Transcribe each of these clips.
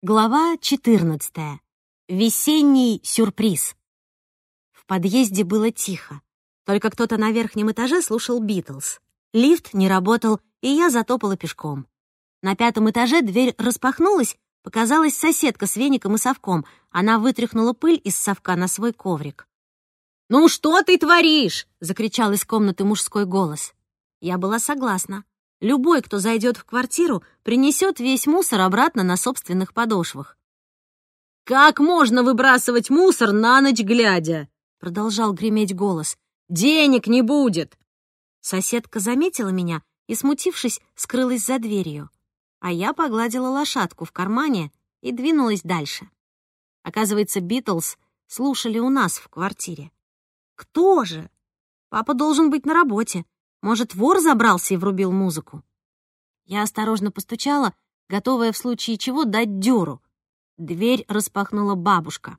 Глава 14. Весенний сюрприз. В подъезде было тихо. Только кто-то на верхнем этаже слушал «Битлз». Лифт не работал, и я затопала пешком. На пятом этаже дверь распахнулась, показалась соседка с веником и совком. Она вытряхнула пыль из совка на свой коврик. «Ну что ты творишь?» — закричал из комнаты мужской голос. Я была согласна. Любой, кто зайдет в квартиру, принесет весь мусор обратно на собственных подошвах. «Как можно выбрасывать мусор на ночь глядя?» — продолжал греметь голос. «Денег не будет!» Соседка заметила меня и, смутившись, скрылась за дверью. А я погладила лошадку в кармане и двинулась дальше. Оказывается, Битлз слушали у нас в квартире. Кто же? Папа должен быть на работе. Может, вор забрался и врубил музыку? Я осторожно постучала, готовая в случае чего дать дёру. Дверь распахнула бабушка.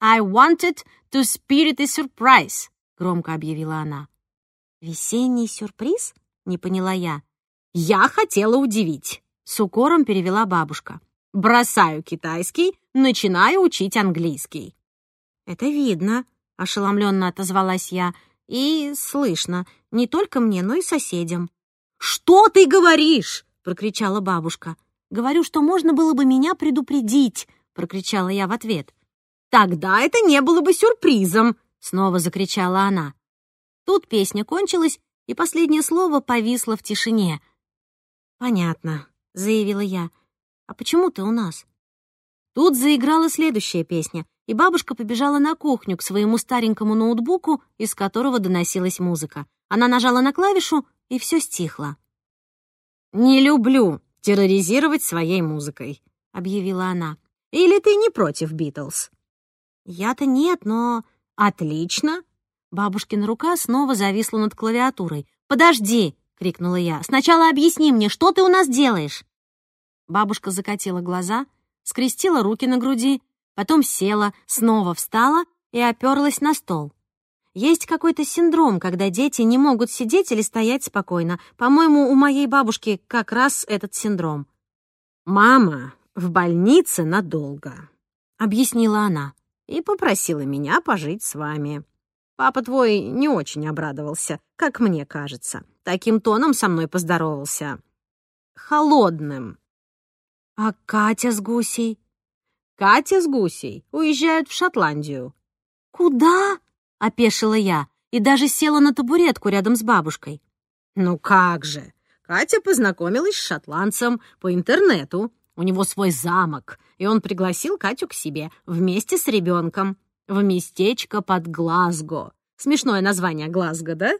«I wanted to spirit a surprise», — громко объявила она. «Весенний сюрприз?» — не поняла я. «Я хотела удивить», — с укором перевела бабушка. «Бросаю китайский, начинаю учить английский». «Это видно», — ошеломленно отозвалась я. «И слышно, не только мне, но и соседям. «Что ты говоришь?» — прокричала бабушка. «Говорю, что можно было бы меня предупредить», — прокричала я в ответ. «Тогда это не было бы сюрпризом», — снова закричала она. Тут песня кончилась, и последнее слово повисло в тишине. «Понятно», — заявила я. «А почему ты у нас?» Тут заиграла следующая песня, и бабушка побежала на кухню к своему старенькому ноутбуку, из которого доносилась музыка. Она нажала на клавишу, и все стихло. «Не люблю терроризировать своей музыкой», — объявила она. «Или ты не против Битлз?» «Я-то нет, но...» «Отлично!» Бабушкина рука снова зависла над клавиатурой. «Подожди!» — крикнула я. «Сначала объясни мне, что ты у нас делаешь?» Бабушка закатила глаза, скрестила руки на груди потом села, снова встала и оперлась на стол. Есть какой-то синдром, когда дети не могут сидеть или стоять спокойно. По-моему, у моей бабушки как раз этот синдром. «Мама в больнице надолго», — объяснила она, и попросила меня пожить с вами. Папа твой не очень обрадовался, как мне кажется. Таким тоном со мной поздоровался. Холодным. «А Катя с гусей?» Катя с Гусей уезжают в Шотландию». «Куда?» — опешила я и даже села на табуретку рядом с бабушкой. «Ну как же! Катя познакомилась с шотландцем по интернету. У него свой замок, и он пригласил Катю к себе вместе с ребенком в местечко под Глазго. Смешное название Глазго, да?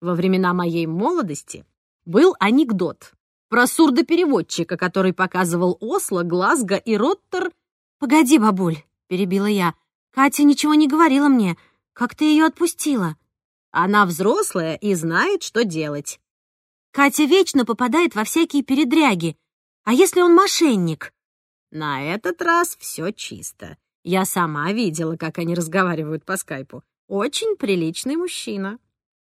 Во времена моей молодости был анекдот про сурдопереводчика, который показывал Осло, Глазго и Роттер «Погоди, бабуль», — перебила я. «Катя ничего не говорила мне. Как ты ее отпустила?» «Она взрослая и знает, что делать». «Катя вечно попадает во всякие передряги. А если он мошенник?» «На этот раз все чисто. Я сама видела, как они разговаривают по скайпу. Очень приличный мужчина».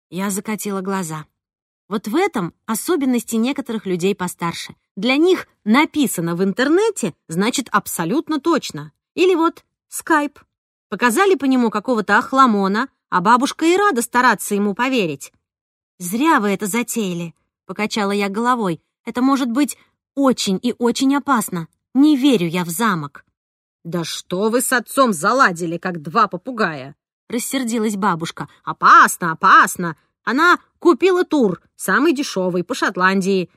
Я закатила глаза. Вот в этом особенности некоторых людей постарше. Для них написано в интернете, значит, абсолютно точно. Или вот скайп. Показали по нему какого-то охламона, а бабушка и рада стараться ему поверить. «Зря вы это затеяли», — покачала я головой. «Это может быть очень и очень опасно. Не верю я в замок». «Да что вы с отцом заладили, как два попугая?» — рассердилась бабушка. «Опасно, опасно. Она купила тур, самый дешевый, по Шотландии,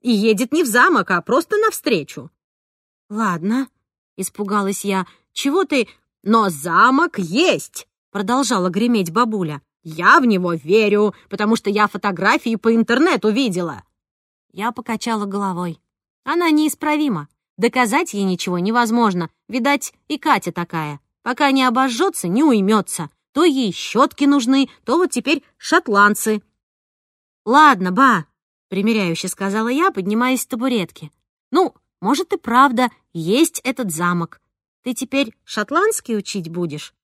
и едет не в замок, а просто навстречу». «Ладно», — испугалась я, — «чего ты...» «Но замок есть!» — продолжала греметь бабуля. «Я в него верю, потому что я фотографии по интернету видела». Я покачала головой. Она неисправима. Доказать ей ничего невозможно. Видать, и Катя такая. Пока не обожжется, не уймется. То ей щетки нужны, то вот теперь шотландцы. «Ладно, ба», — примиряюще сказала я, поднимаясь с табуретки. «Ну, может и правда, есть этот замок. Ты теперь шотландский учить будешь?»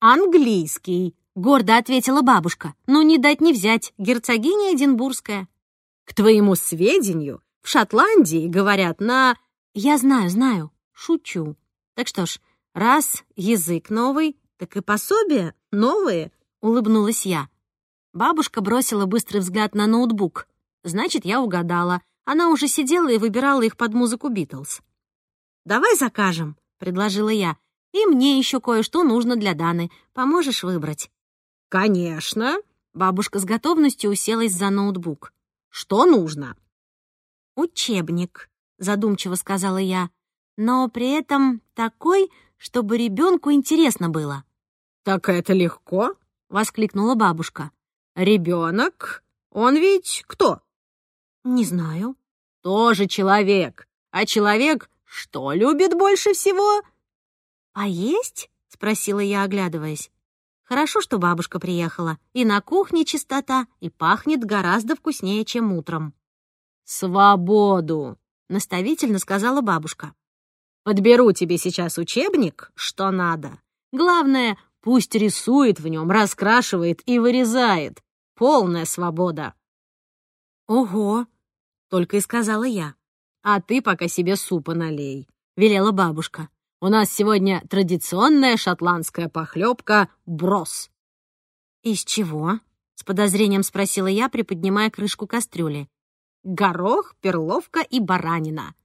«Английский», — гордо ответила бабушка. «Ну, не дать не взять, герцогиня Эдинбургская». «К твоему сведению, в Шотландии говорят на...» «Я знаю, знаю. шучу. Так что ж, раз язык новый, так и пособия новые, улыбнулась я. Бабушка бросила быстрый взгляд на ноутбук. Значит, я угадала. Она уже сидела и выбирала их под музыку Битлз. «Давай закажем», — предложила я. «И мне еще кое-что нужно для Даны. Поможешь выбрать?» «Конечно!» — бабушка с готовностью уселась за ноутбук. «Что нужно?» «Учебник», — задумчиво сказала я. «Но при этом такой, чтобы ребенку интересно было». «Так это легко?» — воскликнула бабушка. «Ребенок? Он ведь кто?» «Не знаю». «Тоже человек. А человек что любит больше всего?» «А есть?» — спросила я, оглядываясь. Хорошо, что бабушка приехала. И на кухне чистота, и пахнет гораздо вкуснее, чем утром. «Свободу!» — наставительно сказала бабушка. «Подберу тебе сейчас учебник, что надо. Главное, пусть рисует в нем, раскрашивает и вырезает. Полная свобода». «Ого!» — только и сказала я. «А ты пока себе супа налей», — велела бабушка. У нас сегодня традиционная шотландская похлебка брос». «Из чего?» — с подозрением спросила я, приподнимая крышку кастрюли. «Горох, перловка и баранина».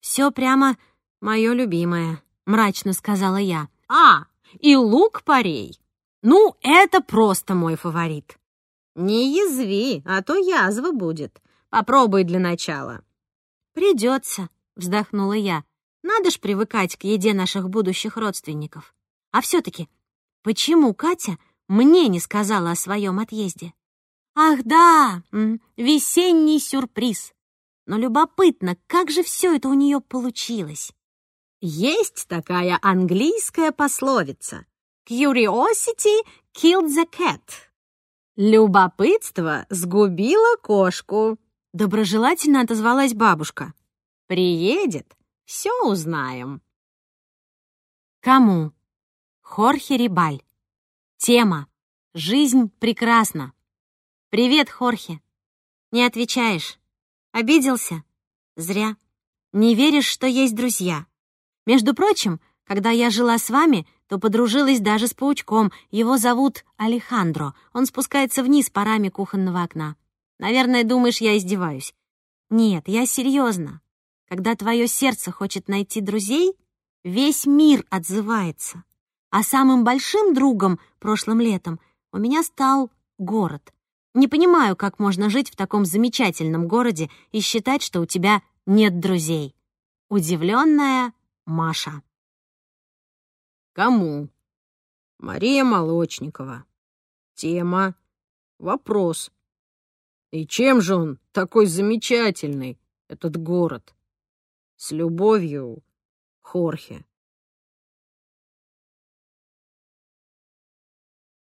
«Все прямо мое любимое», — мрачно сказала я. «А, и лук-порей. Ну, это просто мой фаворит». «Не язви, а то язва будет. Попробуй для начала». «Придется», — вздохнула я. Надо ж привыкать к еде наших будущих родственников. А все-таки, почему Катя мне не сказала о своем отъезде? Ах да, весенний сюрприз. Но любопытно, как же все это у нее получилось? Есть такая английская пословица «Curiosity killed the cat». «Любопытство сгубило кошку», — доброжелательно отозвалась бабушка. «Приедет, все узнаем. Кому? Хорхе Рибаль. Тема. Жизнь прекрасна. Привет, Хорхе. Не отвечаешь. Обиделся? Зря. Не веришь, что есть друзья. Между прочим, когда я жила с вами, то подружилась даже с паучком. Его зовут Алехандро. Он спускается вниз по раме кухонного окна. Наверное, думаешь, я издеваюсь. Нет, я серьезно. Когда твое сердце хочет найти друзей, весь мир отзывается. А самым большим другом прошлым летом у меня стал город. Не понимаю, как можно жить в таком замечательном городе и считать, что у тебя нет друзей. Удивленная Маша. Кому? Мария Молочникова. Тема. Вопрос. И чем же он такой замечательный, этот город? С любовью, Хорхе.